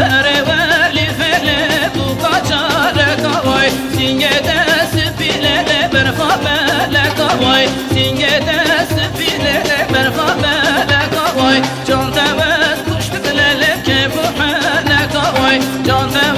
perverli fele tu kaçare kavay. Singe de spilele kavay. Singe de spilele kavay. Can tevez kuştuk kavay. Can